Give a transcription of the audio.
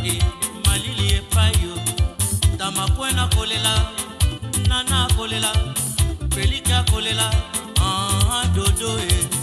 vange malili epayo tama kuena kolela nana kolela pelike akolela ah, ah, dodoe eh.